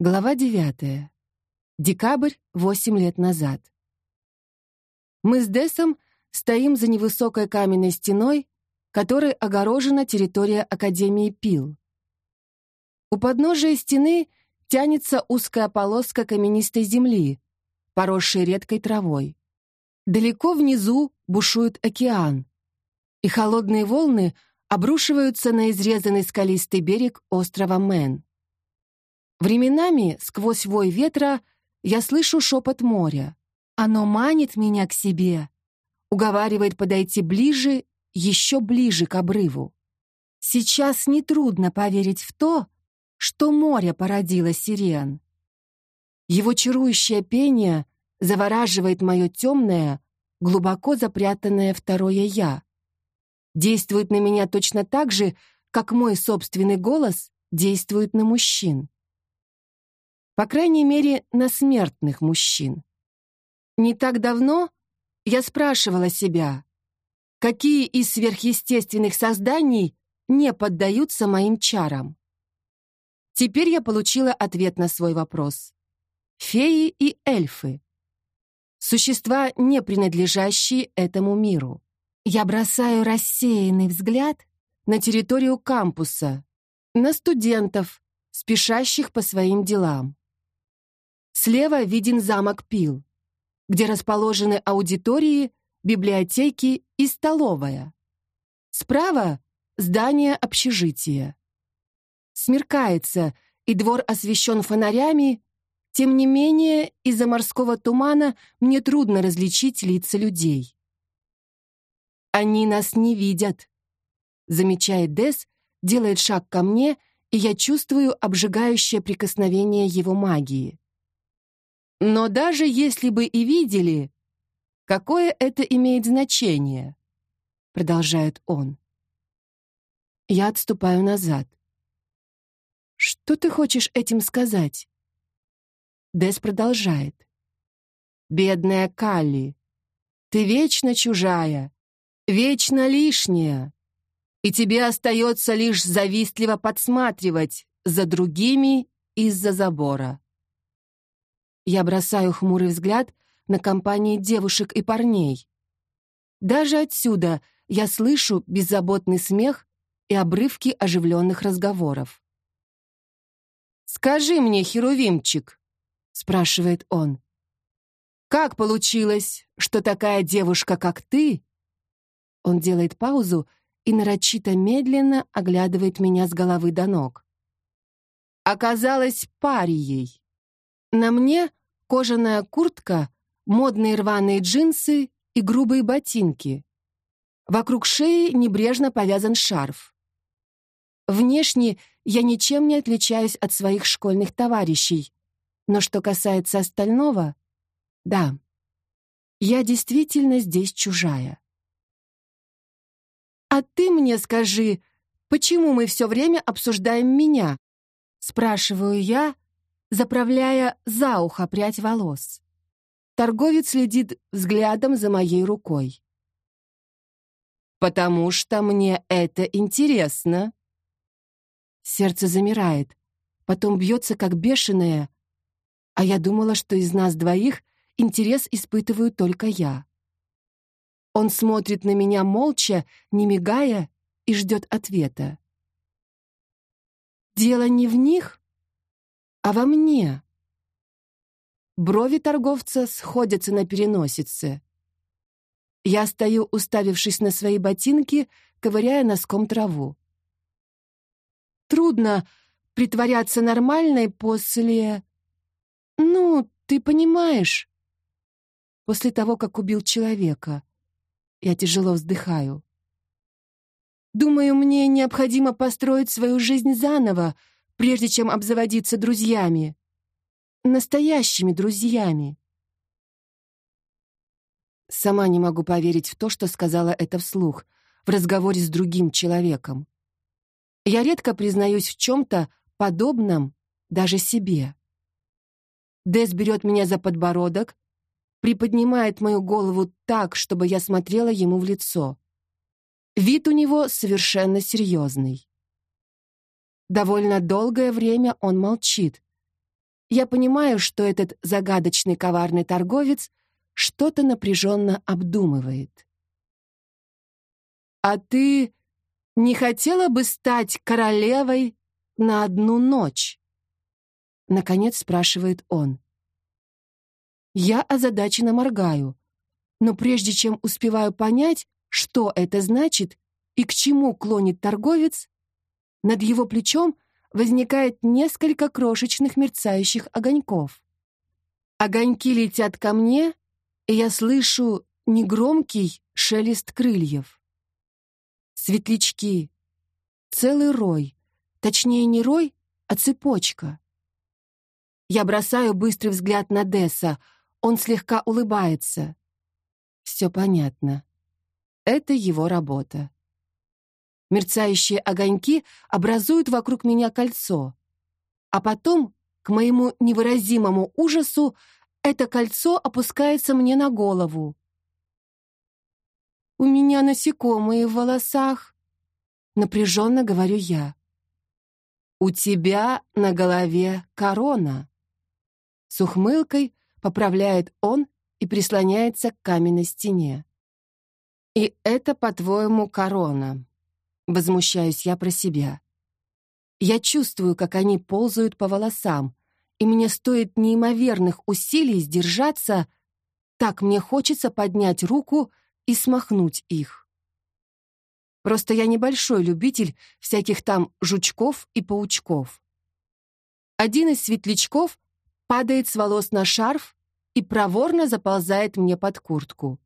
Глава девятая. Декабрь, восемь лет назад. Мы с Десом стоим за невысокой каменной стеной, которой огорожена территория Академии Пил. У подножия стены тянется узкая полоска каменистой земли, поросшей редкой травой. Далеко внизу бушует океан, и холодные волны обрушиваются на изрезанный скалистый берег острова Мэн. Временами, сквозь вой ветра, я слышу шепот моря. Оно манит меня к себе, уговаривает подойти ближе, еще ближе к обрыву. Сейчас нетрудно поверить в то, что море породило сирен. Его чарующее пение завораживает мое темное, глубоко запрятанное второе «я». Действует на меня точно так же, как мой собственный голос действует на мужчин. По крайней мере, на смертных мужчин. Не так давно я спрашивала себя, какие из сверхъестественных созданий не поддаются моим чарам. Теперь я получила ответ на свой вопрос. Феи и эльфы. Существа, не принадлежащие этому миру. Я бросаю рассеянный взгляд на территорию кампуса, на студентов, спешащих по своим делам. Слева виден замок Пил, где расположены аудитории, библиотеки и столовая. Справа — здание общежития. Смеркается, и двор освещен фонарями, тем не менее, из-за морского тумана мне трудно различить лица людей. «Они нас не видят», — замечает Дес, делает шаг ко мне, и я чувствую обжигающее прикосновение его магии. Но даже если бы и видели, какое это имеет значение? Продолжает он. Я отступаю назад. Что ты хочешь этим сказать? Дес продолжает. Бедная Калли, ты вечно чужая, вечно лишняя, и тебе остается лишь завистливо подсматривать за другими из-за забора. Я бросаю хмурый взгляд на компании девушек и парней. Даже отсюда я слышу беззаботный смех и обрывки оживленных разговоров. «Скажи мне, Херувимчик», — спрашивает он, «как получилось, что такая девушка, как ты...» Он делает паузу и нарочито медленно оглядывает меня с головы до ног. «Оказалась парией». На мне кожаная куртка, модные рваные джинсы и грубые ботинки. Вокруг шеи небрежно повязан шарф. Внешне я ничем не отличаюсь от своих школьных товарищей, но что касается остального, да, я действительно здесь чужая. «А ты мне скажи, почему мы все время обсуждаем меня?» Спрашиваю я, заправляя за ухо прядь волос. Торговец следит взглядом за моей рукой. «Потому что мне это интересно». Сердце замирает, потом бьется как бешеное, а я думала, что из нас двоих интерес испытываю только я. Он смотрит на меня молча, не мигая, и ждет ответа. «Дело не в них?» А во мне. Брови торговца сходятся на переносице. Я стою, уставившись на свои ботинки, ковыряя носком траву. Трудно притворяться нормальной после... Ну, ты понимаешь. После того, как убил человека, я тяжело вздыхаю. Думаю, мне необходимо построить свою жизнь заново, прежде чем обзаводиться друзьями. Настоящими друзьями. Сама не могу поверить в то, что сказала это вслух, в разговоре с другим человеком. Я редко признаюсь в чем-то подобном даже себе. Дес берет меня за подбородок, приподнимает мою голову так, чтобы я смотрела ему в лицо. Вид у него совершенно серьезный. Довольно долгое время он молчит. Я понимаю, что этот загадочный коварный торговец что-то напряженно обдумывает. «А ты не хотела бы стать королевой на одну ночь?» Наконец спрашивает он. Я озадаченно моргаю, но прежде чем успеваю понять, что это значит и к чему клонит торговец, над его плечом возникает несколько крошечных мерцающих огоньков. Огоньки летят ко мне, и я слышу негромкий шелест крыльев. Светлячки. Целый рой. Точнее, не рой, а цепочка. Я бросаю быстрый взгляд на Десса. Он слегка улыбается. Все понятно. Это его работа. Мерцающие огоньки образуют вокруг меня кольцо. А потом, к моему невыразимому ужасу, это кольцо опускается мне на голову. «У меня насекомые в волосах», — напряженно говорю я. «У тебя на голове корона». С ухмылкой поправляет он и прислоняется к каменной стене. «И это, по-твоему, корона?» Возмущаюсь я про себя. Я чувствую, как они ползают по волосам, и мне стоит неимоверных усилий сдержаться, так мне хочется поднять руку и смахнуть их. Просто я небольшой любитель всяких там жучков и паучков. Один из светлячков падает с волос на шарф и проворно заползает мне под куртку.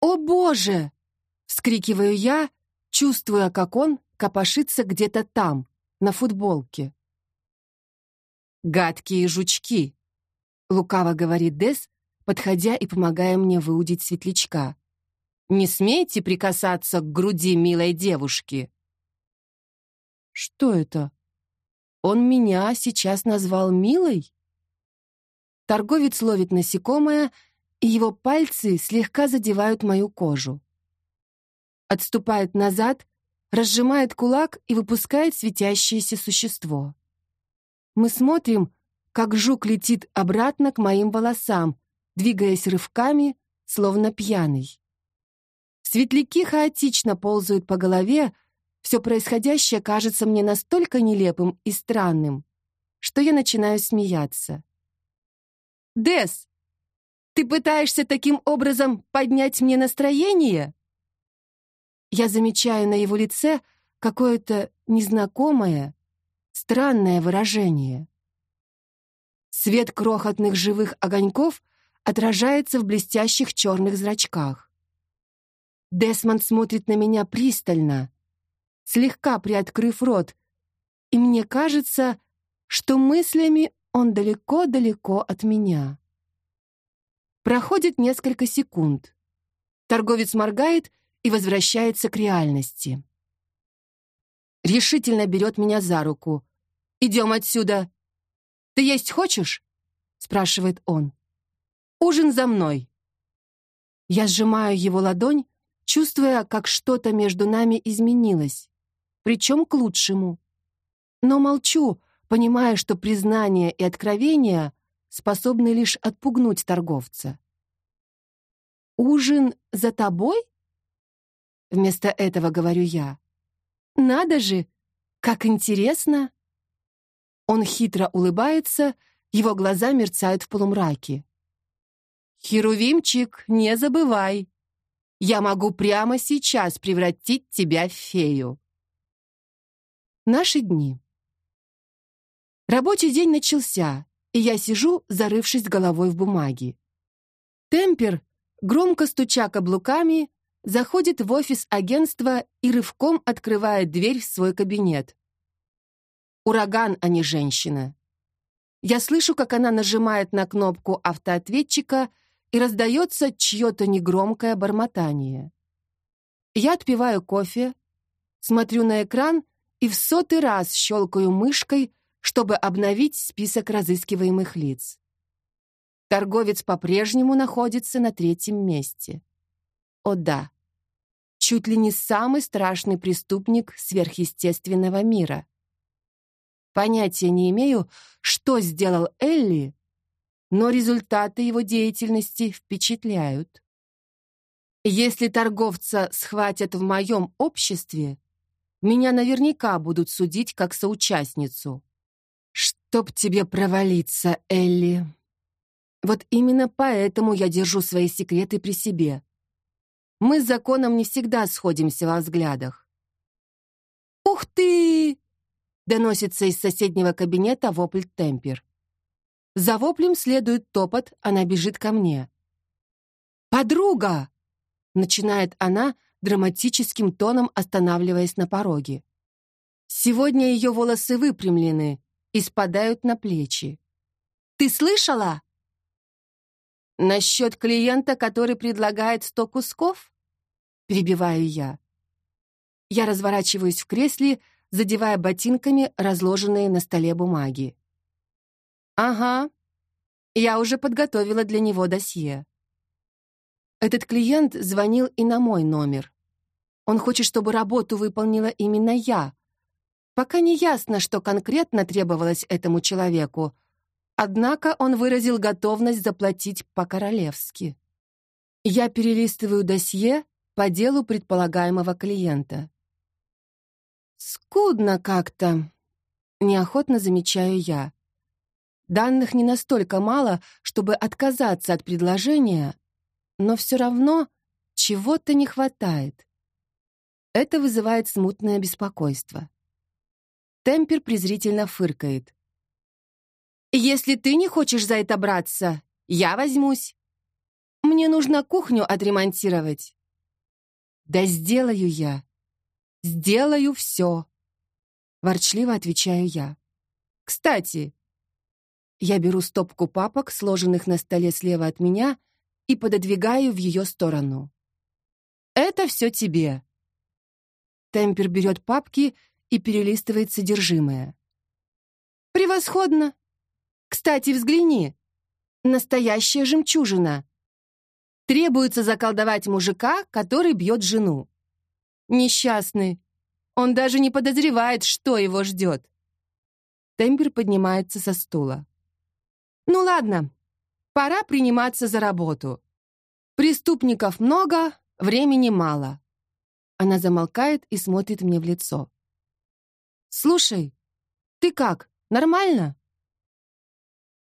«О, Боже!» — вскрикиваю я, чувствуя, как он копошится где-то там, на футболке. «Гадкие жучки!» — лукаво говорит Дес, подходя и помогая мне выудить светлячка. «Не смейте прикасаться к груди милой девушки!» «Что это? Он меня сейчас назвал милой?» Торговец ловит насекомое, и его пальцы слегка задевают мою кожу. Отступает назад, разжимает кулак и выпускает светящееся существо. Мы смотрим, как жук летит обратно к моим волосам, двигаясь рывками, словно пьяный. Светляки хаотично ползают по голове, все происходящее кажется мне настолько нелепым и странным, что я начинаю смеяться. Дес, ты пытаешься таким образом поднять мне настроение? Я замечаю на его лице какое-то незнакомое, странное выражение. Свет крохотных живых огоньков отражается в блестящих черных зрачках. Десмонд смотрит на меня пристально, слегка приоткрыв рот, и мне кажется, что мыслями он далеко-далеко от меня. Проходит несколько секунд. Торговец моргает и возвращается к реальности. Решительно берет меня за руку. «Идем отсюда!» «Ты есть хочешь?» — спрашивает он. «Ужин за мной!» Я сжимаю его ладонь, чувствуя, как что-то между нами изменилось, причем к лучшему. Но молчу, понимая, что признание и откровение способны лишь отпугнуть торговца. «Ужин за тобой?» Вместо этого говорю я. «Надо же! Как интересно!» Он хитро улыбается, его глаза мерцают в полумраке. «Херувимчик, не забывай! Я могу прямо сейчас превратить тебя в фею!» Наши дни. Рабочий день начался, и я сижу, зарывшись головой в бумаги. Темпер, громко стуча каблуками, заходит в офис агентства и рывком открывает дверь в свой кабинет. Ураган, а не женщина. Я слышу, как она нажимает на кнопку автоответчика, и раздается чье-то негромкое бормотание. Я отпиваю кофе, смотрю на экран и в сотый раз щелкаю мышкой, чтобы обновить список разыскиваемых лиц. Торговец по-прежнему находится на третьем месте. О да, чуть ли не самый страшный преступник сверхъестественного мира. Понятия не имею, что сделал Элли, но результаты его деятельности впечатляют. Если торговца схватят в моем обществе, меня наверняка будут судить как соучастницу. Чтоб тебе провалиться, Элли. Вот именно поэтому я держу свои секреты при себе. Мы с законом не всегда сходимся во взглядах. «Ух ты!» — доносится из соседнего кабинета вопль Темпер. За воплем следует топот, она бежит ко мне. «Подруга!» — начинает она драматическим тоном, останавливаясь на пороге. Сегодня ее волосы выпрямлены и спадают на плечи. «Ты слышала?» «Насчет клиента, который предлагает сто кусков?» Перебиваю я. Я разворачиваюсь в кресле, задевая ботинками разложенные на столе бумаги. «Ага, я уже подготовила для него досье». Этот клиент звонил и на мой номер. Он хочет, чтобы работу выполнила именно я. Пока не ясно, что конкретно требовалось этому человеку, однако он выразил готовность заплатить по-королевски. Я перелистываю досье по делу предполагаемого клиента. Скудно как-то, неохотно замечаю я. Данных не настолько мало, чтобы отказаться от предложения, но все равно чего-то не хватает. Это вызывает смутное беспокойство. Темпер презрительно фыркает. «Если ты не хочешь за это браться, я возьмусь. Мне нужно кухню отремонтировать». «Да сделаю я. Сделаю все», — ворчливо отвечаю я. «Кстати, я беру стопку папок, сложенных на столе слева от меня, и пододвигаю в ее сторону. «Это все тебе». Темпер берет папки и перелистывает содержимое. «Превосходно! Кстати, взгляни. Настоящая жемчужина. Требуется заколдовать мужика, который бьет жену. Несчастный. Он даже не подозревает, что его ждет». Темпер поднимается со стула. Ну ладно, пора приниматься за работу. Преступников много, времени мало. Она замолкает и смотрит мне в лицо. «Слушай, ты как, нормально?»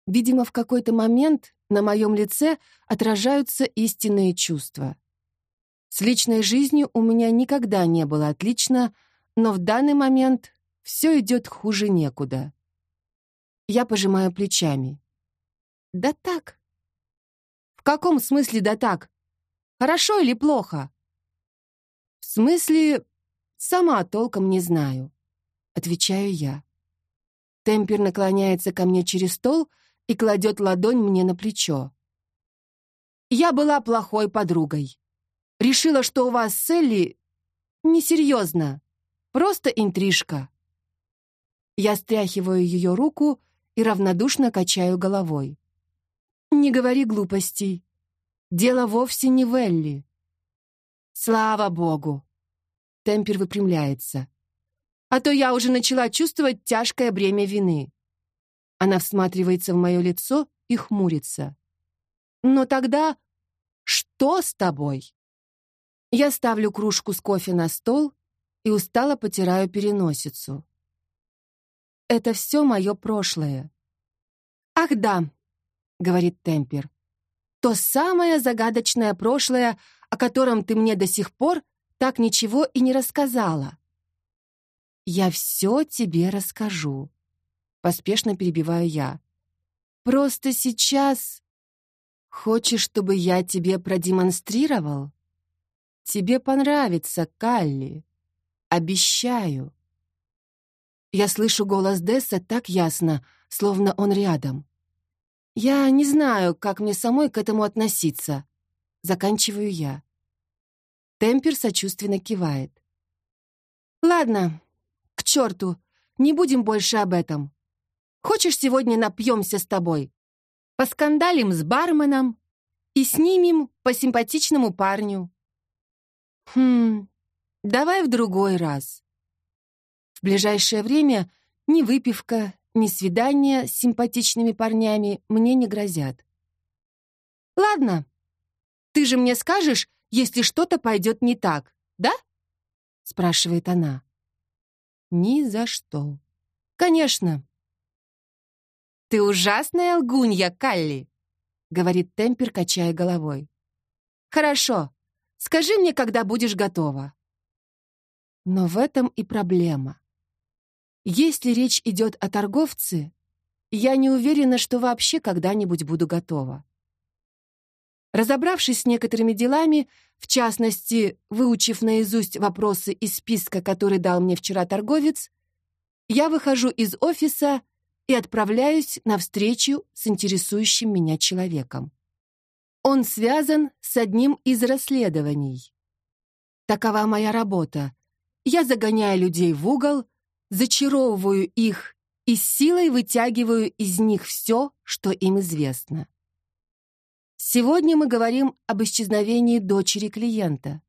Видимо, в какой-то момент на моем лице отражаются истинные чувства. С личной жизнью у меня никогда не было отлично, но в данный момент все идет хуже некуда. Я пожимаю плечами. Да так. В каком смысле да так? Хорошо или плохо? В смысле, сама толком не знаю. Отвечаю я. Темпер наклоняется ко мне через стол и кладет ладонь мне на плечо. Я была плохой подругой. Решила, что у вас с Элли несерьезно, просто интрижка. Я стряхиваю ее руку и равнодушно качаю головой. «Не говори глупостей. Дело вовсе не в Элли». «Слава богу!» Темпер выпрямляется. «А то я уже начала чувствовать тяжкое бремя вины». Она всматривается в мое лицо и хмурится. «Но тогда что с тобой?» Я ставлю кружку с кофе на стол и устало потираю переносицу. Это все мое прошлое. Ах да, — говорит Темпер. «То самое загадочное прошлое, о котором ты мне до сих пор так ничего и не рассказала». «Я все тебе расскажу», — поспешно перебиваю я. «Просто сейчас...» «Хочешь, чтобы я тебе продемонстрировал?» «Тебе понравится, Калли. Обещаю». Я слышу голос Десса так ясно, словно он рядом. Я не знаю, как мне самой к этому относиться. Заканчиваю я. Темпер сочувственно кивает. Ладно, к черту, не будем больше об этом. Хочешь, сегодня напьемся с тобой? Поскандалим с барменом и снимем по симпатичному парню. Хм, давай в другой раз. В ближайшее время Ни выпивка, ни свидания с симпатичными парнями мне не грозят. «Ладно, ты же мне скажешь, если что-то пойдет не так, да?» — спрашивает она. «Ни за что». «Конечно». «Ты ужасная лгунья, Калли», — говорит Темпер, качая головой. «Хорошо. Скажи мне, когда будешь готова». Но в этом и проблема. Если речь идет о торговце, я не уверена, что вообще когда-нибудь буду готова. Разобравшись с некоторыми делами, в частности, выучив наизусть вопросы из списка, который дал мне вчера торговец, я выхожу из офиса и отправляюсь на встречу с интересующим меня человеком. Он связан с одним из расследований. Такова моя работа. Я загоняю людей в угол, зачаровываю их и силой вытягиваю из них все, что им известно. Сегодня мы говорим об исчезновении дочери клиента.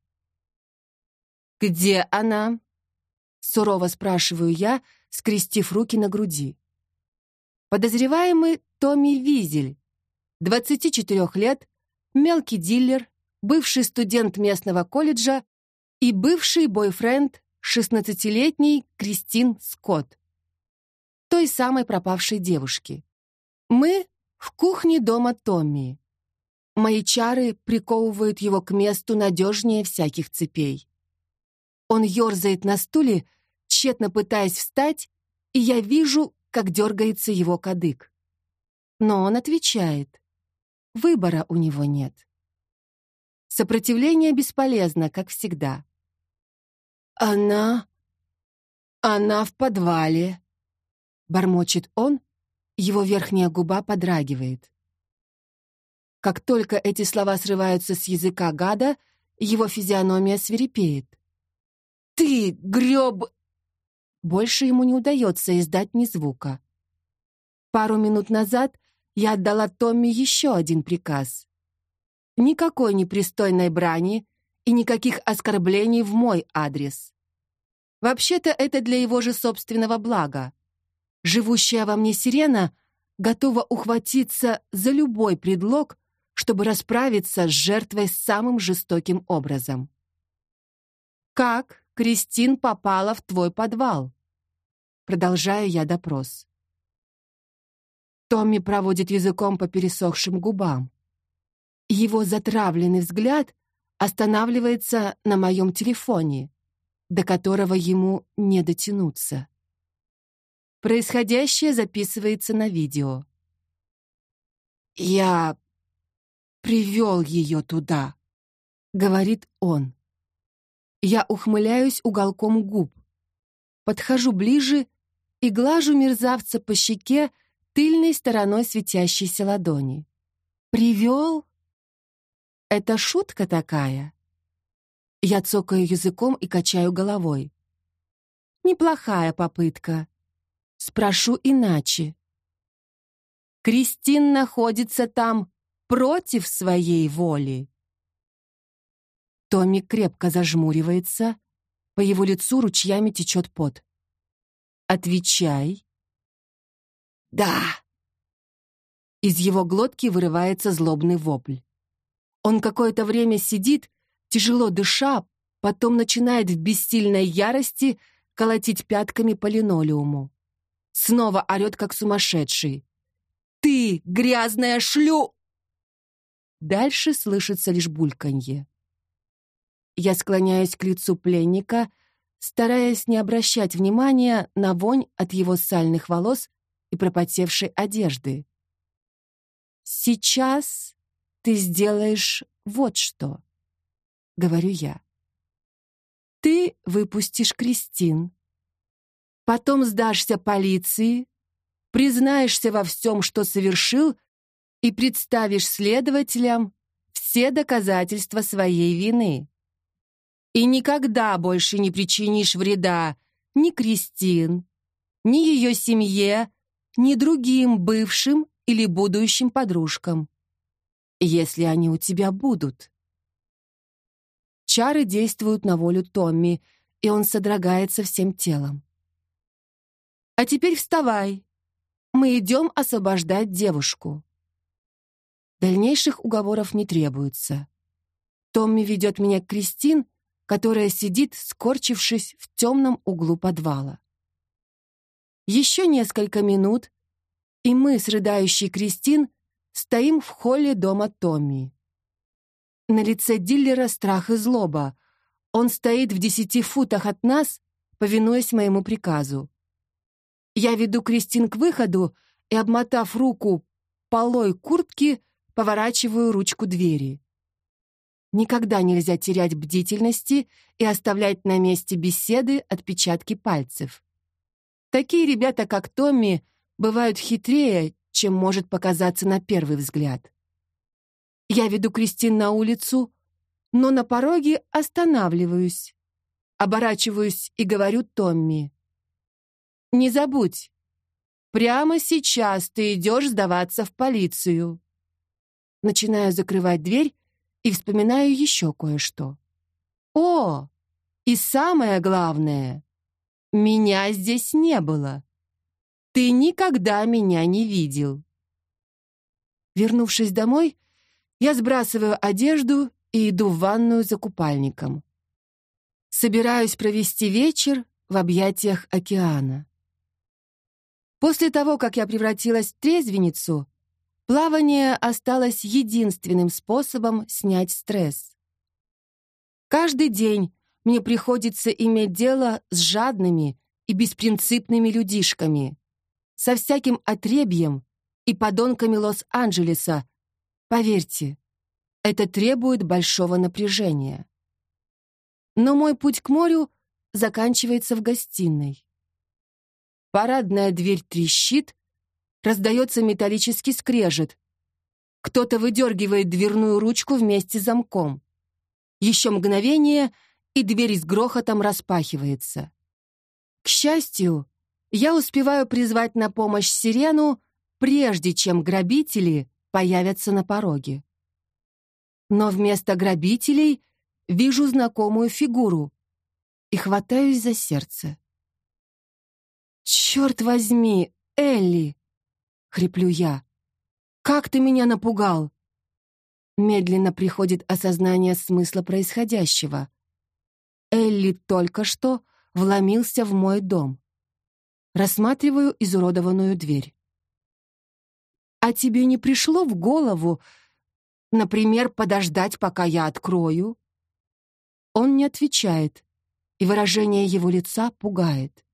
«Где она?» — сурово спрашиваю я, скрестив руки на груди. Подозреваемый Томми Визель, 24 лет, мелкий дилер, бывший студент местного колледжа и бывший бойфренд 16-летней Кристин Скотт, той самой пропавшей девушки. Мы в кухне дома Томми. Мои чары приковывают его к месту надежнее всяких цепей. Он ерзает на стуле, тщетно пытаясь встать, и я вижу, как дергается его кадык. Но он отвечает. Выбора у него нет. Сопротивление бесполезно, как всегда. «Она... она в подвале», — бормочет он, его верхняя губа подрагивает. Как только эти слова срываются с языка гада, его физиономия свирепеет. «Ты, греб...» Больше ему не удается издать ни звука. Пару минут назад я отдала Томми еще один приказ. Никакой непристойной брани и никаких оскорблений в мой адрес. Вообще-то это для его же собственного блага. Живущая во мне сирена готова ухватиться за любой предлог, чтобы расправиться с жертвой самым жестоким образом. «Как Кристин попала в твой подвал?» Продолжаю я допрос. Томми проводит языком по пересохшим губам. Его затравленный взгляд останавливается на моем телефоне, до которого ему не дотянуться. Происходящее записывается на видео. «Я привел ее туда», — говорит он. Я ухмыляюсь уголком губ, подхожу ближе и глажу мерзавца по щеке тыльной стороной светящейся ладони. «Привел?» «Это шутка такая?» Я цокаю языком и качаю головой. «Неплохая попытка. Спрошу иначе. Кристин находится там против своей воли?» Томми крепко зажмуривается, по его лицу ручьями течет пот. «Отвечай». «Да». Из его глотки вырывается злобный вопль. Он какое-то время сидит, тяжело дыша, потом начинает в бессильной ярости колотить пятками по линолеуму. Снова орет, как сумасшедший. «Ты, грязная шлю!» Дальше слышится лишь бульканье. Я склоняюсь к лицу пленника, стараясь не обращать внимания на вонь от его сальных волос и пропотевшей одежды. «Сейчас ты сделаешь вот что», — говорю я. «Ты выпустишь Кристин, потом сдашься полиции, признаешься во всем, что совершил, и представишь следователям все доказательства своей вины и никогда больше не причинишь вреда ни Кристин, ни ее семье, ни другим бывшим или будущим подружкам, если они у тебя будут. Чары действуют на волю Томми, и он содрогается всем телом. А теперь вставай. Мы идем освобождать девушку. Дальнейших уговоров не требуется. Томми ведет меня к Кристин, которая сидит, скорчившись в темном углу подвала. Еще несколько минут, и мы с рыдающей Кристин стоим в холле дома Томми. На лице диллера страх и злоба. Он стоит в десяти футах от нас, повинуясь моему приказу. Я веду Кристин к выходу и, обмотав руку полой куртки, поворачиваю ручку двери. Никогда нельзя терять бдительности и оставлять на месте беседы отпечатки пальцев. Такие ребята, как Томми, бывают хитрее, чем может показаться на первый взгляд. Я веду Кристин на улицу, но на пороге останавливаюсь, оборачиваюсь и говорю Томми. Не забудь, прямо сейчас ты идешь сдаваться в полицию. Начинаю закрывать дверь и вспоминаю еще кое-что. О, и самое главное, меня здесь не было. Ты никогда меня не видел. Вернувшись домой, я сбрасываю одежду и иду в ванную за купальником. Собираюсь провести вечер в объятиях океана. После того, как я превратилась в трезвенницу, плавание осталось единственным способом снять стресс. Каждый день мне приходится иметь дело с жадными и беспринципными людишками, со всяким отребьем и подонками Лос-Анджелеса. Поверьте, это требует большого напряжения. Но мой путь к морю заканчивается в гостиной. Парадная дверь трещит, раздается металлический скрежет. Кто-то выдергивает дверную ручку вместе с замком. Еще мгновение, и дверь с грохотом распахивается. К счастью, я успеваю призвать на помощь сирену, прежде чем грабители появятся на пороге. Но вместо грабителей вижу знакомую фигуру и хватаюсь за сердце. «Черт возьми, Элли!» — хриплю я. «Как ты меня напугал!» Медленно приходит осознание смысла происходящего. Элли только что вломился в мой дом. Рассматриваю изуродованную дверь. «А тебе не пришло в голову, например, подождать, пока я открою?» Он не отвечает, и выражение его лица пугает.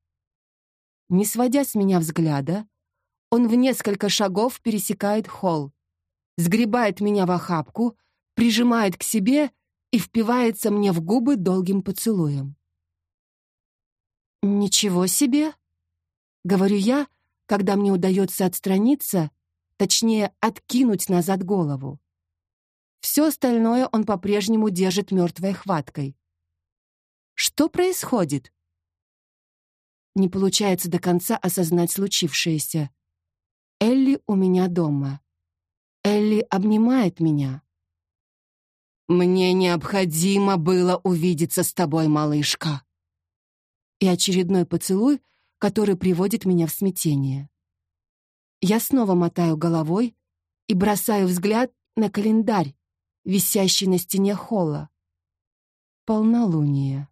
Не сводя с меня взгляда, он в несколько шагов пересекает холл, сгребает меня в охапку, прижимает к себе и впивается мне в губы долгим поцелуем. «Ничего себе!» — говорю я, когда мне удается отстраниться, точнее, откинуть назад голову. Все остальное он по-прежнему держит мертвой хваткой. Что происходит? Не получается до конца осознать случившееся. Элли у меня дома. Элли обнимает меня. «Мне необходимо было увидеться с тобой, малышка». И очередной поцелуй, который приводит меня в смятение. Я снова мотаю головой и бросаю взгляд на календарь, висящий на стене холла. Полнолуние.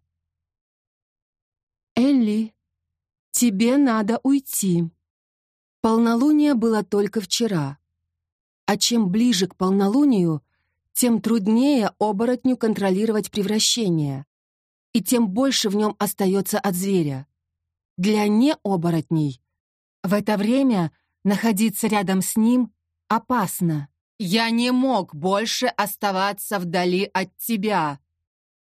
Элли «Тебе надо уйти». Полнолуние было только вчера. А чем ближе к полнолунию, тем труднее оборотню контролировать превращение, и тем больше в нем остается от зверя. Для необоротней в это время находиться рядом с ним опасно. «Я не мог больше оставаться вдали от тебя!»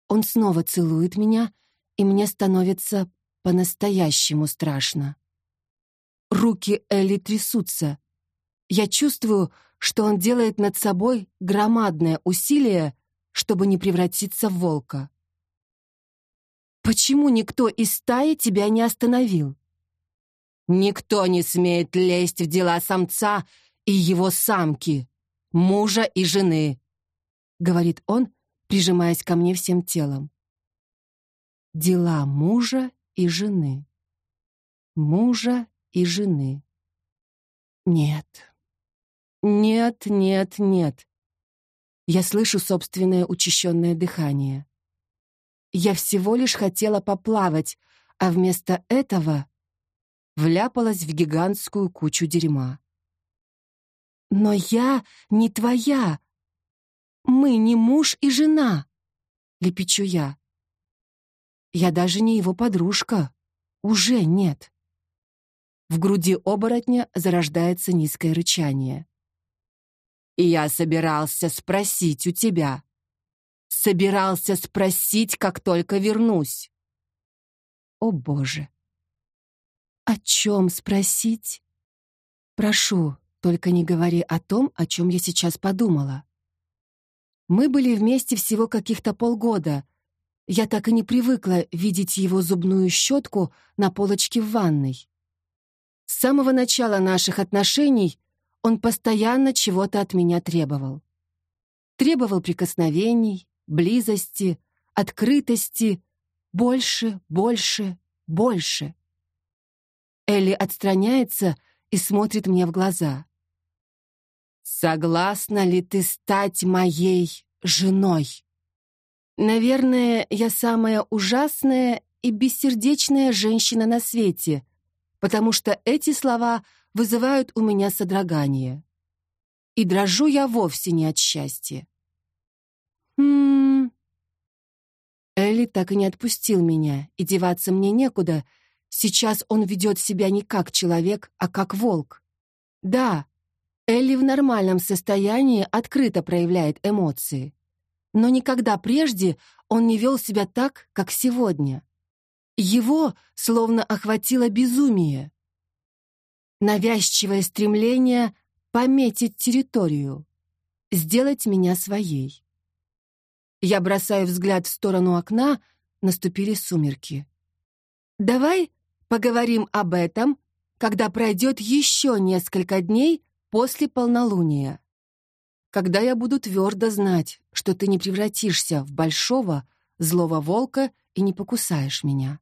Он снова целует меня, и мне становится по-настоящему страшно. Руки Элли трясутся. Я чувствую, что он делает над собой громадное усилие, чтобы не превратиться в волка. Почему никто из стаи тебя не остановил? Никто не смеет лезть в дела самца и его самки, мужа и жены, говорит он, прижимаясь ко мне всем телом. Дела мужа и жены. мужа и жены. Нет. Нет, нет, нет. Я слышу собственное учащенное дыхание. Я всего лишь хотела поплавать, а вместо этого вляпалась в гигантскую кучу дерьма. «Но я не твоя. Мы не муж и жена», — лепечу я. Я даже не его подружка. Уже нет. В груди оборотня зарождается низкое рычание. И я собирался спросить у тебя. Собирался спросить, как только вернусь. О, Боже! О чем спросить? Прошу, только не говори о том, о чем я сейчас подумала. Мы были вместе всего каких-то полгода, я так и не привыкла видеть его зубную щетку на полочке в ванной. С самого начала наших отношений он постоянно чего-то от меня требовал. Требовал прикосновений, близости, открытости, больше, больше, больше. Элли отстраняется и смотрит мне в глаза. «Согласна ли ты стать моей женой?» Наверное, я самая ужасная и бессердечная женщина на свете, потому что эти слова вызывают у меня содрогание. И дрожу я вовсе не от счастья. Хм. Элли так и не отпустил меня, и деваться мне некуда. Сейчас он ведет себя не как человек, а как волк. Да, Элли в нормальном состоянии открыто проявляет эмоции но никогда прежде он не вел себя так, как сегодня. Его словно охватило безумие. Навязчивое стремление пометить территорию, сделать меня своей. Я бросаю взгляд в сторону окна, наступили сумерки. «Давай поговорим об этом, когда пройдет еще несколько дней после полнолуния когда я буду твердо знать, что ты не превратишься в большого, злого волка и не покусаешь меня.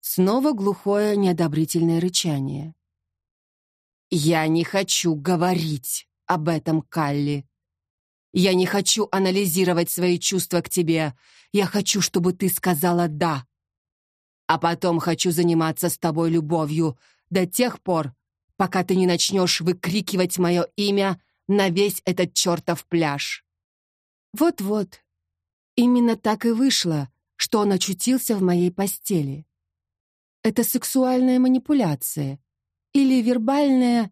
Снова глухое неодобрительное рычание. «Я не хочу говорить об этом, Калли. Я не хочу анализировать свои чувства к тебе. Я хочу, чтобы ты сказала «да». А потом хочу заниматься с тобой любовью до тех пор, пока ты не начнешь выкрикивать мое имя на весь этот чертов пляж. Вот-вот. Именно так и вышло, что он очутился в моей постели. Это сексуальная манипуляция. Или вербальная...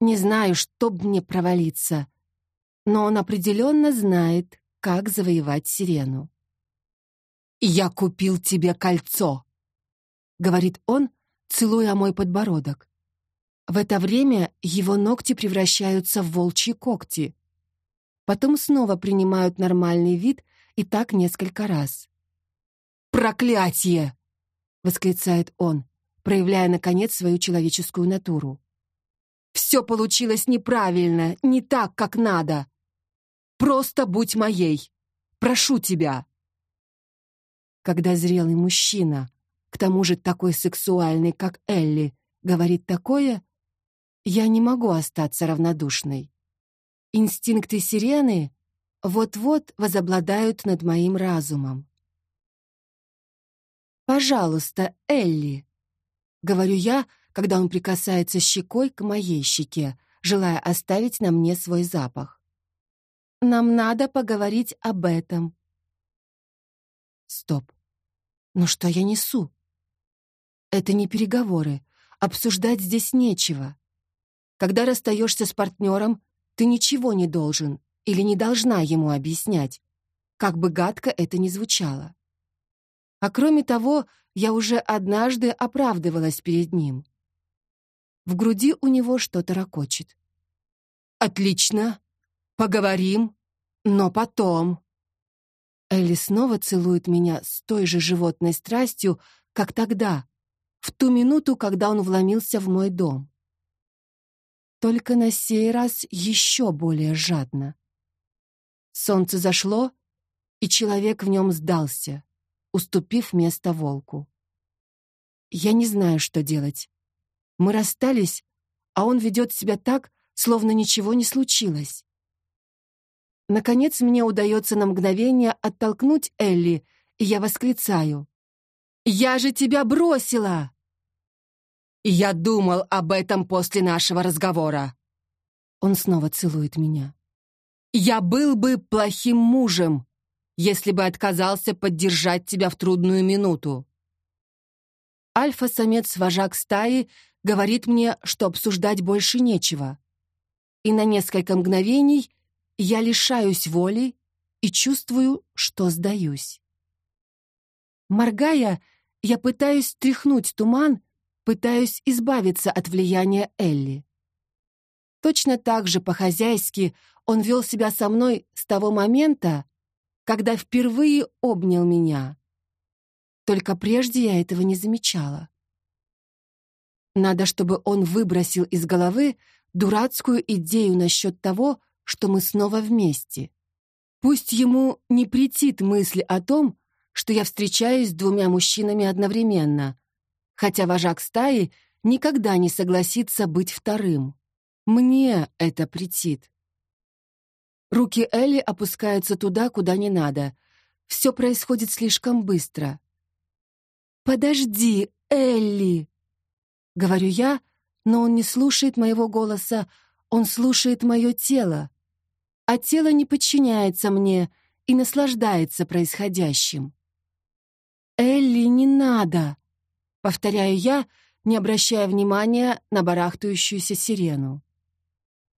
Не знаю, чтоб мне провалиться. Но он определенно знает, как завоевать сирену. «Я купил тебе кольцо», — говорит он, целуя мой подбородок. В это время его ногти превращаются в волчьи когти. Потом снова принимают нормальный вид и так несколько раз. «Проклятие!» — восклицает он, проявляя, наконец, свою человеческую натуру. «Все получилось неправильно, не так, как надо. Просто будь моей. Прошу тебя!» Когда зрелый мужчина, к тому же такой сексуальный, как Элли, говорит такое, я не могу остаться равнодушной. Инстинкты сирены вот-вот возобладают над моим разумом. «Пожалуйста, Элли», — говорю я, когда он прикасается щекой к моей щеке, желая оставить на мне свой запах. «Нам надо поговорить об этом». Стоп. Но что я несу? Это не переговоры. Обсуждать здесь нечего. Когда расстаешься с партнером, ты ничего не должен или не должна ему объяснять, как бы гадко это ни звучало. А кроме того, я уже однажды оправдывалась перед ним. В груди у него что-то ракочет. «Отлично! Поговорим, но потом!» Элли снова целует меня с той же животной страстью, как тогда, в ту минуту, когда он вломился в мой дом только на сей раз еще более жадно. Солнце зашло, и человек в нем сдался, уступив место волку. Я не знаю, что делать. Мы расстались, а он ведет себя так, словно ничего не случилось. Наконец мне удается на мгновение оттолкнуть Элли, и я восклицаю. «Я же тебя бросила!» «Я думал об этом после нашего разговора». Он снова целует меня. «Я был бы плохим мужем, если бы отказался поддержать тебя в трудную минуту. Альфа-самец-вожак стаи говорит мне, что обсуждать больше нечего. И на несколько мгновений я лишаюсь воли и чувствую, что сдаюсь. Моргая, я пытаюсь стряхнуть туман, пытаюсь избавиться от влияния Элли. Точно так же по-хозяйски он вел себя со мной с того момента, когда впервые обнял меня. Только прежде я этого не замечала. Надо, чтобы он выбросил из головы дурацкую идею насчет того, что мы снова вместе. Пусть ему не претит мысль о том, что я встречаюсь с двумя мужчинами одновременно, хотя вожак стаи никогда не согласится быть вторым. Мне это претит. Руки Элли опускаются туда, куда не надо. Все происходит слишком быстро. «Подожди, Элли!» Говорю я, но он не слушает моего голоса, он слушает мое тело. А тело не подчиняется мне и наслаждается происходящим. «Элли, не надо!» — повторяю я, не обращая внимания на барахтающуюся сирену.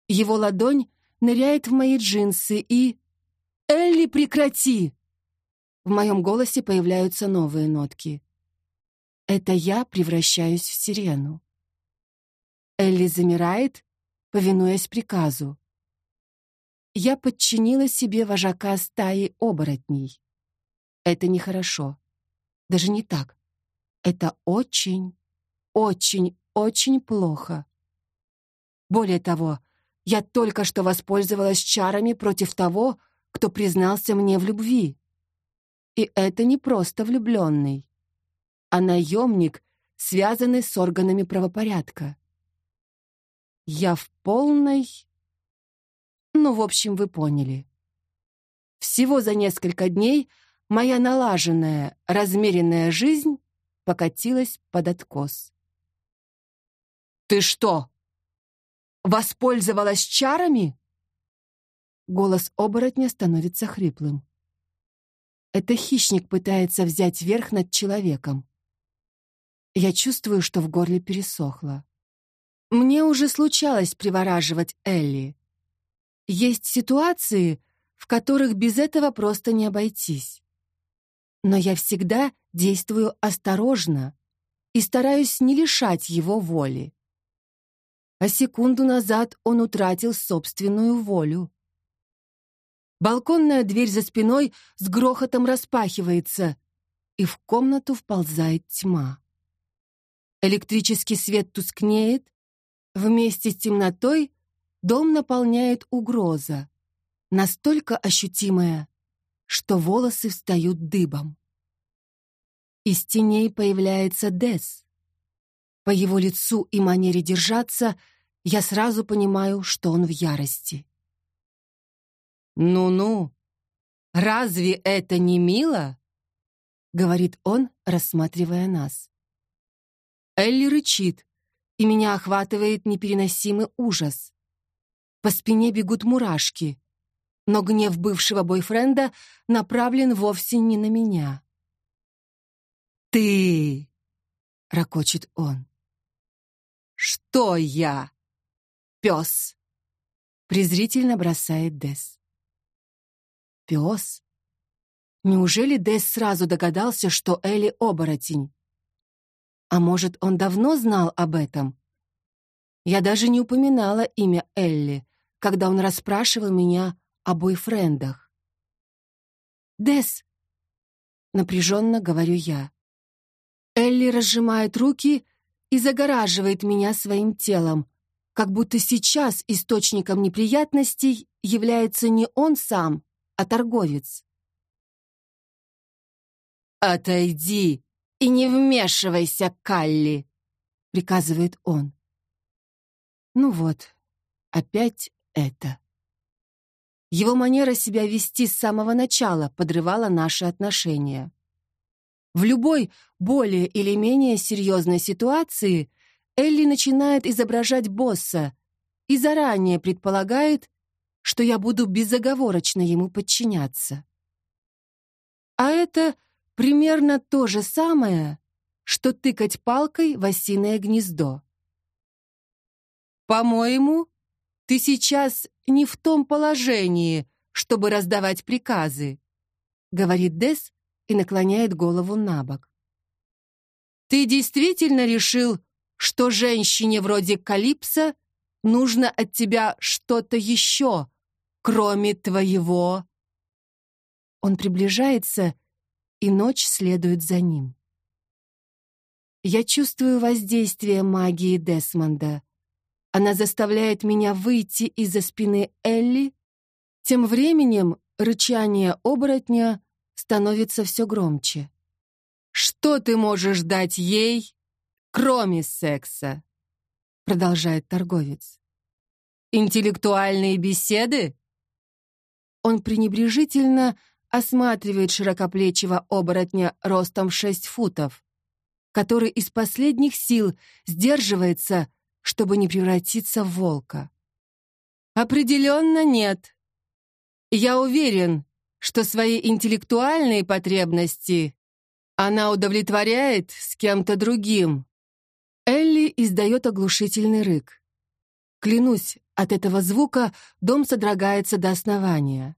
Его ладонь ныряет в мои джинсы и... «Элли, прекрати!» В моем голосе появляются новые нотки. Это я превращаюсь в сирену. Элли замирает, повинуясь приказу. Я подчинила себе вожака стаи оборотней. Это нехорошо. Даже не так. Это очень, очень, очень плохо. Более того, я только что воспользовалась чарами против того, кто признался мне в любви. И это не просто влюбленный, а наемник, связанный с органами правопорядка. Я в полной... Ну, в общем, вы поняли. Всего за несколько дней моя налаженная, размеренная жизнь покатилась под откос. «Ты что, Воспользовалась чарами?» Голос оборотня становится хриплым. Это хищник пытается взять верх над человеком. Я чувствую, что в горле пересохло. Мне уже случалось привораживать Элли. Есть ситуации, в которых без этого просто не обойтись. Но я всегда действую осторожно и стараюсь не лишать его воли а секунду назад он утратил собственную волю. Балконная дверь за спиной с грохотом распахивается, и в комнату вползает тьма. Электрический свет тускнеет, вместе с темнотой дом наполняет угроза, настолько ощутимая, что волосы встают дыбом. Из теней появляется Дес. По его лицу и манере держаться я сразу понимаю, что он в ярости. «Ну-ну, разве это не мило?» — говорит он, рассматривая нас. Элли рычит, и меня охватывает непереносимый ужас. По спине бегут мурашки, но гнев бывшего бойфренда направлен вовсе не на меня. «Ты!» — ракочет он. «Что я? Пес!» Презрительно бросает Дес. «Пес?» Неужели Дес сразу догадался, что Элли оборотень? А может, он давно знал об этом? Я даже не упоминала имя Элли, когда он расспрашивал меня о бойфрендах. «Дес!» — напряженно говорю я. Элли разжимает руки и загораживает меня своим телом, как будто сейчас источником неприятностей является не он сам, а торговец. «Отойди, и не вмешивайся, Калли!» — приказывает он. Ну вот, опять это. Его манера себя вести с самого начала подрывала наши отношения. В любой более или менее серьезной ситуации Элли начинает изображать босса и заранее предполагает, что я буду безоговорочно ему подчиняться. А это примерно то же самое, что тыкать палкой в осиное гнездо. «По-моему, ты сейчас не в том положении, чтобы раздавать приказы», говорит Дес и наклоняет голову на бок. «Ты действительно решил, что женщине вроде Калипса нужно от тебя что-то еще, кроме твоего?» Он приближается, и ночь следует за ним. Я чувствую воздействие магии Десмонда. Она заставляет меня выйти из-за спины Элли. Тем временем рычание оборотня становится все громче. «Что ты можешь дать ей, кроме секса?» продолжает торговец. «Интеллектуальные беседы?» Он пренебрежительно осматривает широкоплечего оборотня ростом в шесть футов, который из последних сил сдерживается, чтобы не превратиться в волка. «Определенно нет. Я уверен, что свои интеллектуальные потребности она удовлетворяет с кем-то другим». Элли издает оглушительный рык. Клянусь, от этого звука дом содрогается до основания.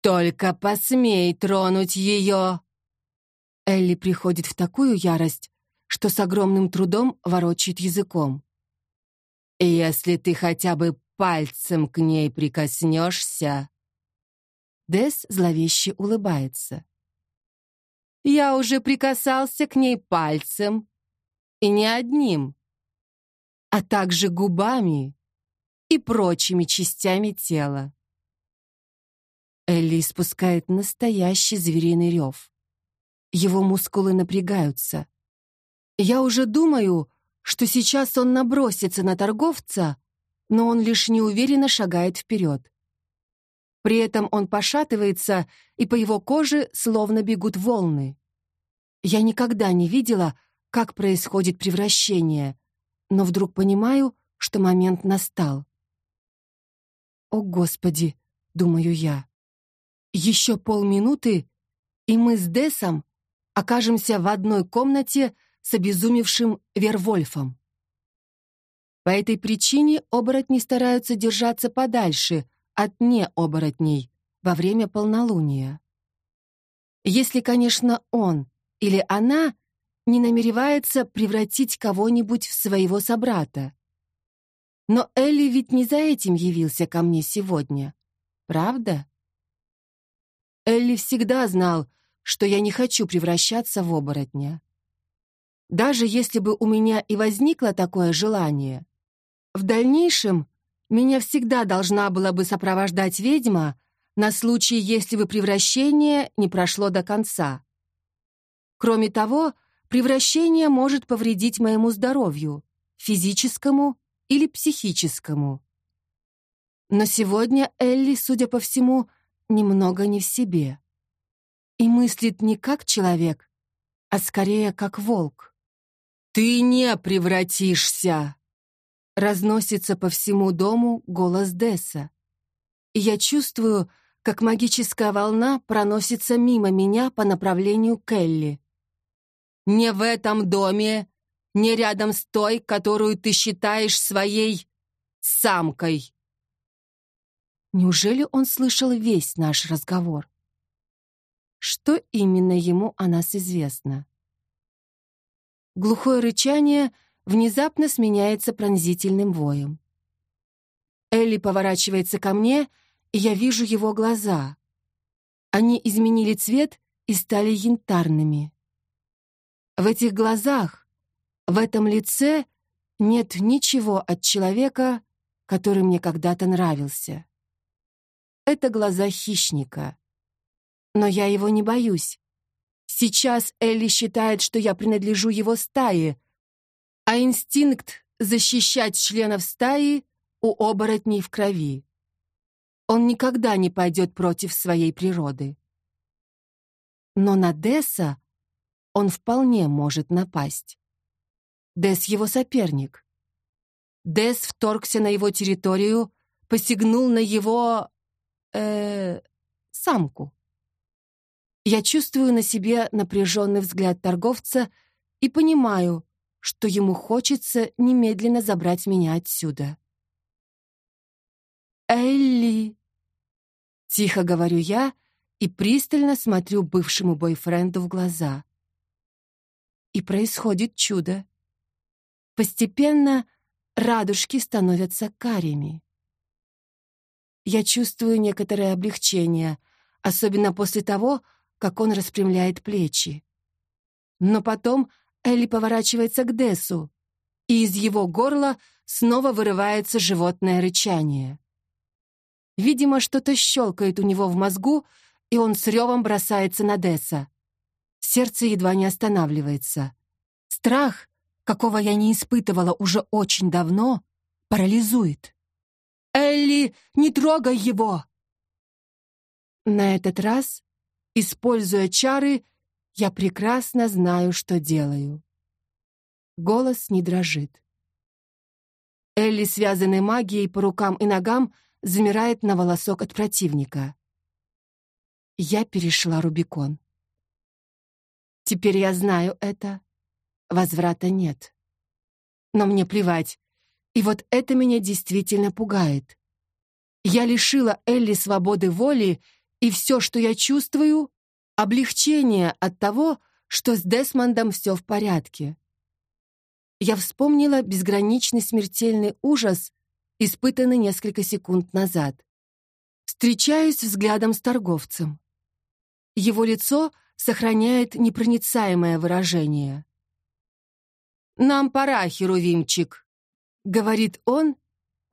«Только посмей тронуть ее!» Элли приходит в такую ярость, что с огромным трудом ворочает языком. «Если ты хотя бы пальцем к ней прикоснешься...» Дес зловеще улыбается. «Я уже прикасался к ней пальцем, и не одним, а также губами и прочими частями тела». Элли испускает настоящий звериный рев. Его мускулы напрягаются. Я уже думаю, что сейчас он набросится на торговца, но он лишь неуверенно шагает вперед. При этом он пошатывается, и по его коже словно бегут волны. Я никогда не видела, как происходит превращение, но вдруг понимаю, что момент настал. «О, Господи!» — думаю я. «Еще полминуты, и мы с Десом окажемся в одной комнате с обезумевшим Вервольфом. По этой причине оборотни стараются держаться подальше от необоротней во время полнолуния. Если, конечно, он или она не намеревается превратить кого-нибудь в своего собрата. Но Элли ведь не за этим явился ко мне сегодня, правда? Элли всегда знал, что я не хочу превращаться в оборотня. Даже если бы у меня и возникло такое желание, в дальнейшем меня всегда должна была бы сопровождать ведьма на случай, если бы превращение не прошло до конца. Кроме того, превращение может повредить моему здоровью, физическому или психическому. Но сегодня Элли, судя по всему, немного не в себе и мыслит не как человек, а скорее как волк. «Ты не превратишься!» Разносится по всему дому голос Десса. И я чувствую, как магическая волна проносится мимо меня по направлению к Элли. «Не в этом доме, не рядом с той, которую ты считаешь своей самкой!» Неужели он слышал весь наш разговор? что именно ему о нас известно. Глухое рычание внезапно сменяется пронзительным воем. Элли поворачивается ко мне, и я вижу его глаза. Они изменили цвет и стали янтарными. В этих глазах, в этом лице нет ничего от человека, который мне когда-то нравился. Это глаза хищника. Но я его не боюсь. Сейчас Элли считает, что я принадлежу его стае, а инстинкт защищать членов стаи у оборотней в крови. Он никогда не пойдет против своей природы. Но на Десса он вполне может напасть. Десс его соперник. Десс вторгся на его территорию, посягнул на его... э самку. Я чувствую на себе напряженный взгляд торговца и понимаю, что ему хочется немедленно забрать меня отсюда. «Элли!» Тихо говорю я и пристально смотрю бывшему бойфренду в глаза. И происходит чудо. Постепенно радужки становятся карими. Я чувствую некоторое облегчение, особенно после того, как он распрямляет плечи. Но потом Элли поворачивается к Десу, и из его горла снова вырывается животное рычание. Видимо, что-то щелкает у него в мозгу, и он с ревом бросается на Деса. Сердце едва не останавливается. Страх, какого я не испытывала уже очень давно, парализует. «Элли, не трогай его!» На этот раз, используя чары, я прекрасно знаю, что делаю. Голос не дрожит. Элли, связанный магией по рукам и ногам, замирает на волосок от противника. Я перешла Рубикон. Теперь я знаю это. Возврата нет. Но мне плевать. И вот это меня действительно пугает. Я лишила Элли свободы воли, и все, что я чувствую — облегчение от того, что с Десмондом все в порядке. Я вспомнила безграничный смертельный ужас, испытанный несколько секунд назад. Встречаюсь взглядом с торговцем. Его лицо сохраняет непроницаемое выражение. «Нам пора, Херувимчик», — говорит он,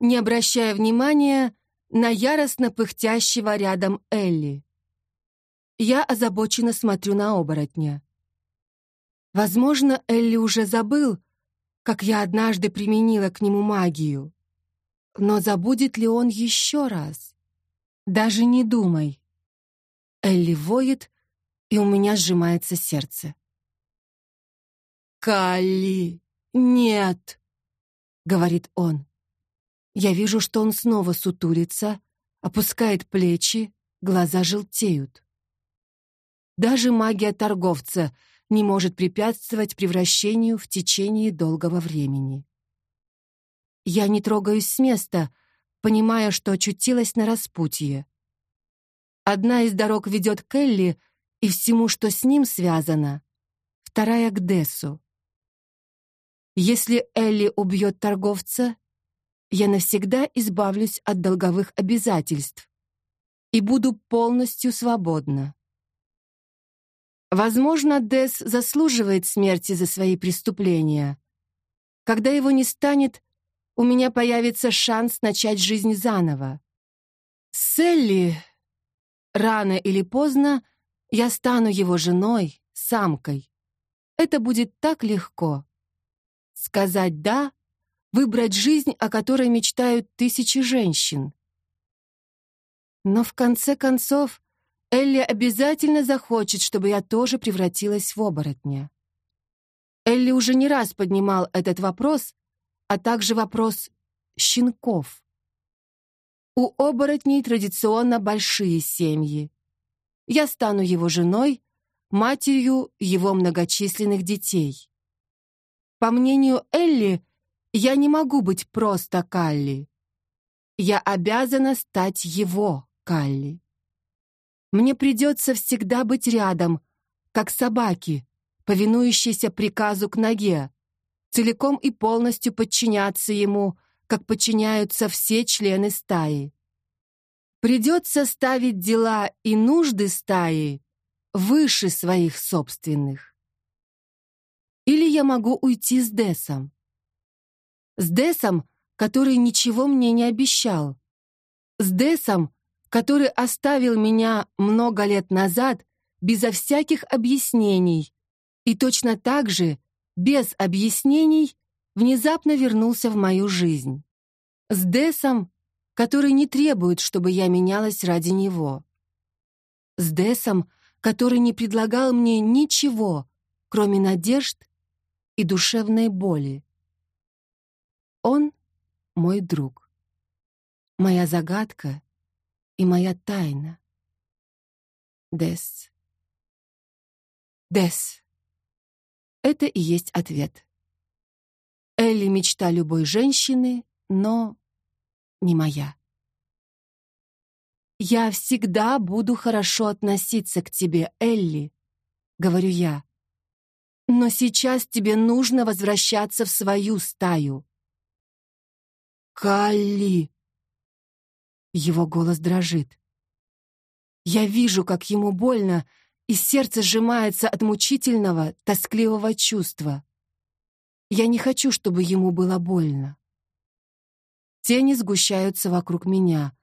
не обращая внимания на яростно пыхтящего рядом Элли. Я озабоченно смотрю на оборотня. Возможно, Элли уже забыл, как я однажды применила к нему магию. Но забудет ли он еще раз? Даже не думай. Элли воет, и у меня сжимается сердце. «Калли, нет!» — говорит он. Я вижу, что он снова сутулится, опускает плечи, глаза желтеют. Даже магия торговца не может препятствовать превращению в течение долгого времени. Я не трогаюсь с места, понимая, что очутилась на распутье. Одна из дорог ведет к Элли и всему, что с ним связано, вторая — к Дессу. Если Элли убьет торговца, я навсегда избавлюсь от долговых обязательств и буду полностью свободна. Возможно, Десс заслуживает смерти за свои преступления. Когда его не станет, у меня появится шанс начать жизнь заново. С рано или поздно я стану его женой, самкой. Это будет так легко. Сказать «да», выбрать жизнь, о которой мечтают тысячи женщин. Но в конце концов Элли обязательно захочет, чтобы я тоже превратилась в оборотня. Элли уже не раз поднимал этот вопрос, а также вопрос щенков. У оборотней традиционно большие семьи. Я стану его женой, матерью его многочисленных детей. По мнению Элли, я не могу быть просто Калли. Я обязана стать его Калли. Мне придется всегда быть рядом, как собаки, повинующиеся приказу к ноге, целиком и полностью подчиняться ему, как подчиняются все члены стаи. Придется ставить дела и нужды стаи выше своих собственных. Или я могу уйти с Десом. С Десом, который ничего мне не обещал. С Десом, который оставил меня много лет назад безо всяких объяснений, и точно так же, без объяснений, внезапно вернулся в мою жизнь. С Десом, который не требует, чтобы я менялась ради него. С Десом, который не предлагал мне ничего, кроме надежд и душевной боли. Он — мой друг, моя загадка и моя тайна. Дес. Дес. Это и есть ответ. Элли — мечта любой женщины, но не моя. «Я всегда буду хорошо относиться к тебе, Элли», — говорю я. «Но сейчас тебе нужно возвращаться в свою стаю». «Калли!» Его голос дрожит. Я вижу, как ему больно, и сердце сжимается от мучительного, тоскливого чувства. Я не хочу, чтобы ему было больно. Тени сгущаются вокруг меня.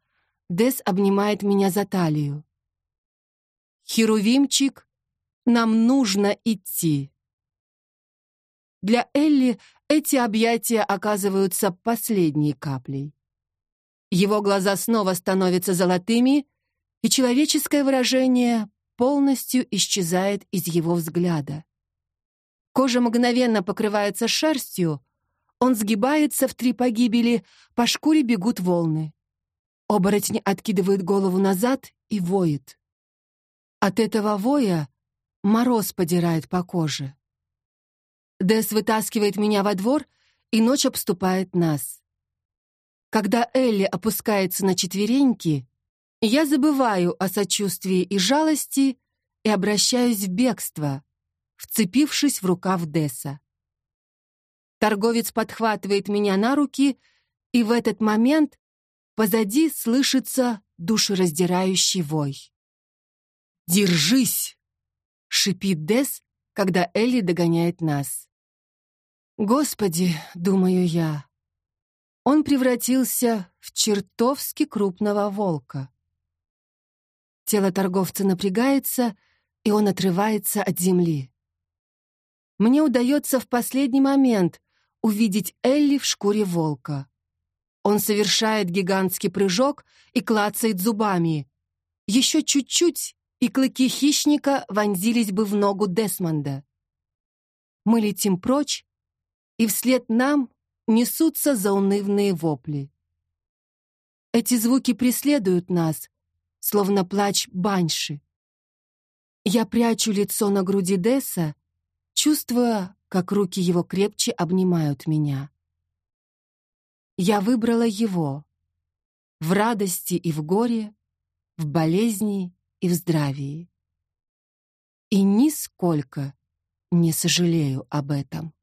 Дес обнимает меня за талию. «Херувимчик, нам нужно идти». Для Элли эти объятия оказываются последней каплей. Его глаза снова становятся золотыми, и человеческое выражение полностью исчезает из его взгляда. Кожа мгновенно покрывается шерстью, он сгибается в три погибели, по шкуре бегут волны. Оборотень откидывает голову назад и воет. От этого воя мороз подирает по коже. Дэс вытаскивает меня во двор, и ночь обступает нас. Когда Элли опускается на четвереньки, я забываю о сочувствии и жалости и обращаюсь в бегство, вцепившись в рукав Десса. Торговец подхватывает меня на руки, и в этот момент позади слышится душераздирающий вой. «Держись!» — шипит Дес, когда Элли догоняет нас. «Господи!» — думаю я. Он превратился в чертовски крупного волка. Тело торговца напрягается, и он отрывается от земли. Мне удается в последний момент увидеть Элли в шкуре волка. Он совершает гигантский прыжок и клацает зубами. Еще чуть-чуть, и клыки хищника вонзились бы в ногу Десмонда. Мы летим прочь, и вслед нам несутся заунывные вопли. Эти звуки преследуют нас, словно плач баньши. Я прячу лицо на груди Десса, чувствуя, как руки его крепче обнимают меня. Я выбрала его в радости и в горе, в болезни и в здравии. И нисколько не сожалею об этом.